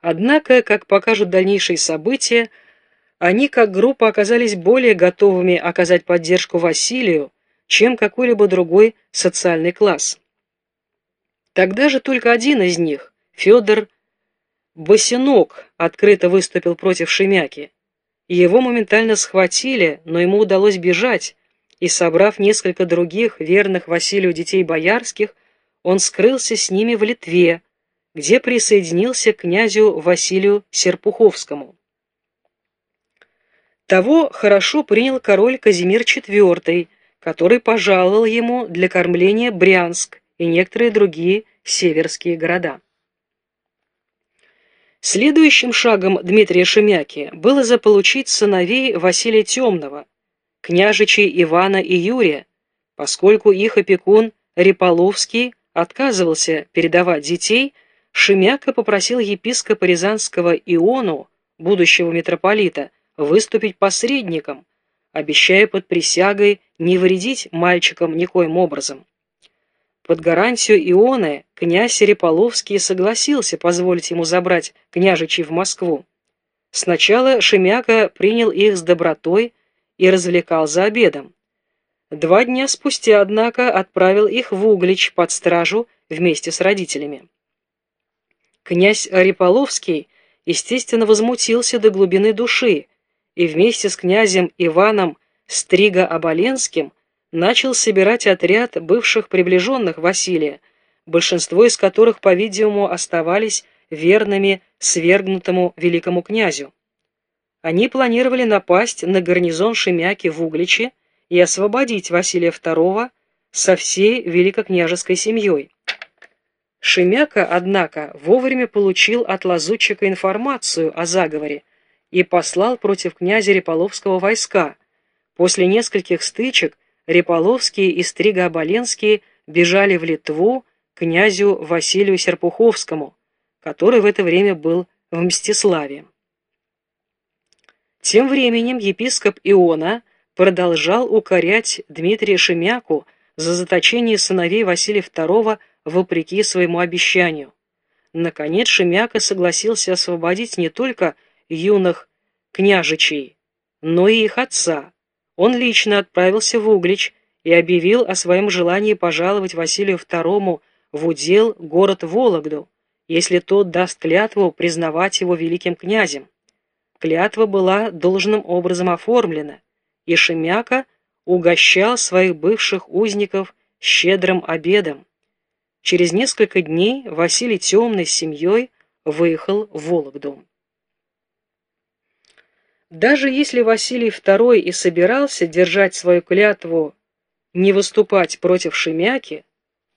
Однако, как покажут дальнейшие события, они как группа оказались более готовыми оказать поддержку Василию, чем какой-либо другой социальный класс. Тогда же только один из них, Федор Босинок, открыто выступил против Шемяки. Его моментально схватили, но ему удалось бежать, и, собрав несколько других верных Василию детей боярских, он скрылся с ними в Литве, где присоединился к князю Василию Серпуховскому. Того хорошо принял король Казимир IV, который пожаловал ему для кормления Брянск и некоторые другие северские города. Следующим шагом Дмитрия Шемяки было заполучить сыновей Василия Темного, княжичей Ивана и Юрия, поскольку их опекун Реполовский отказывался передавать детей, Шемяка попросил епископа Рязанского Иону, будущего митрополита, выступить посредником, обещая под присягой не вредить мальчикам никоим образом. Под гарантию Ионы князь Реполовский согласился позволить ему забрать княжичей в Москву. Сначала Шемяка принял их с добротой и развлекал за обедом. Два дня спустя, однако, отправил их в Углич под стражу вместе с родителями. Князь Реполовский, естественно, возмутился до глубины души и вместе с князем Иваном Стриго-Оболенским начал собирать отряд бывших приближенных Василия, большинство из которых, по-видимому, оставались верными свергнутому великому князю. Они планировали напасть на гарнизон Шемяки в Угличе и освободить Василия II со всей великокняжеской семьей. Шемяка, однако, вовремя получил от лазутчика информацию о заговоре и послал против князя Реполовского войска. После нескольких стычек Реполовские и Стриго-Оболенские бежали в Литву князю Василию Серпуховскому, который в это время был в Мстиславе. Тем временем епископ Иона продолжал укорять Дмитрия Шемяку за заточение сыновей Василия II вопреки своему обещанию. Наконец Шемяка согласился освободить не только юных княжичей, но и их отца, он лично отправился в Углич и объявил о своем желании пожаловать Василию II в удел город Вологду, если тот даст клятву признавать его великим князем. Клятва была должным образом оформлена, и Шемяка угощал своих бывших узников щедрым обедом. Через несколько дней Василий Темный с семьей выехал в Вологду. Даже если Василий II и собирался держать свою клятву не выступать против Шемяки,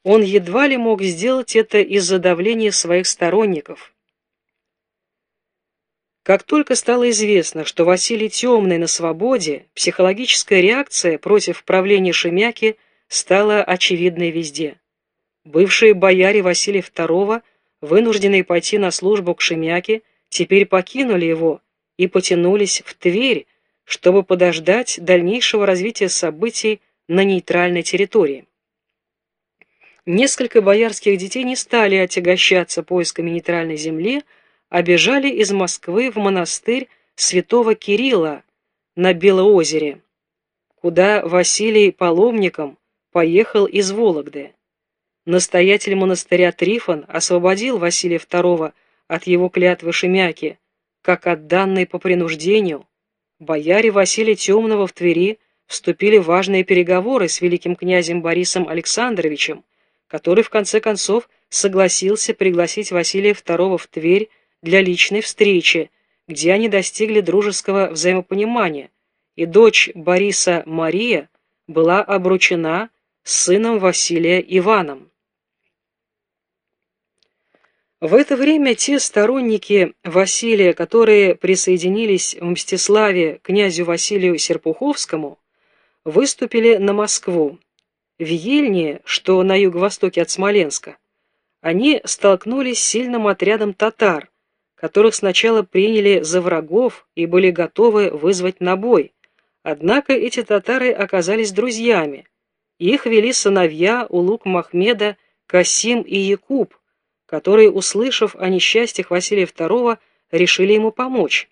он едва ли мог сделать это из-за давления своих сторонников. Как только стало известно, что Василий Темный на свободе, психологическая реакция против правления Шемяки стала очевидной везде. Бывшие бояре Василия II, вынужденные пойти на службу к Шемяке, теперь покинули его, и потянулись в Тверь, чтобы подождать дальнейшего развития событий на нейтральной территории. Несколько боярских детей не стали отягощаться поисками нейтральной земли, а бежали из Москвы в монастырь святого Кирилла на Белоозере, куда Василий паломником поехал из Вологды. Настоятель монастыря Трифон освободил Василия II от его клятвы Шемяки, как от данной по принуждению, бояре Василия Темного в Твери вступили в важные переговоры с великим князем Борисом Александровичем, который в конце концов согласился пригласить Василия II в Тверь для личной встречи, где они достигли дружеского взаимопонимания, и дочь Бориса Мария была обручена с сыном Василия Иваном. В это время те сторонники Василия, которые присоединились в Мстиславе князю Василию Серпуховскому, выступили на Москву. В Ельне, что на юго-востоке от Смоленска, они столкнулись с сильным отрядом татар, которых сначала приняли за врагов и были готовы вызвать на бой. Однако эти татары оказались друзьями. Их вели сыновья Улук Махмеда, Касим и Якуб, которые, услышав о несчастьях Василия II, решили ему помочь.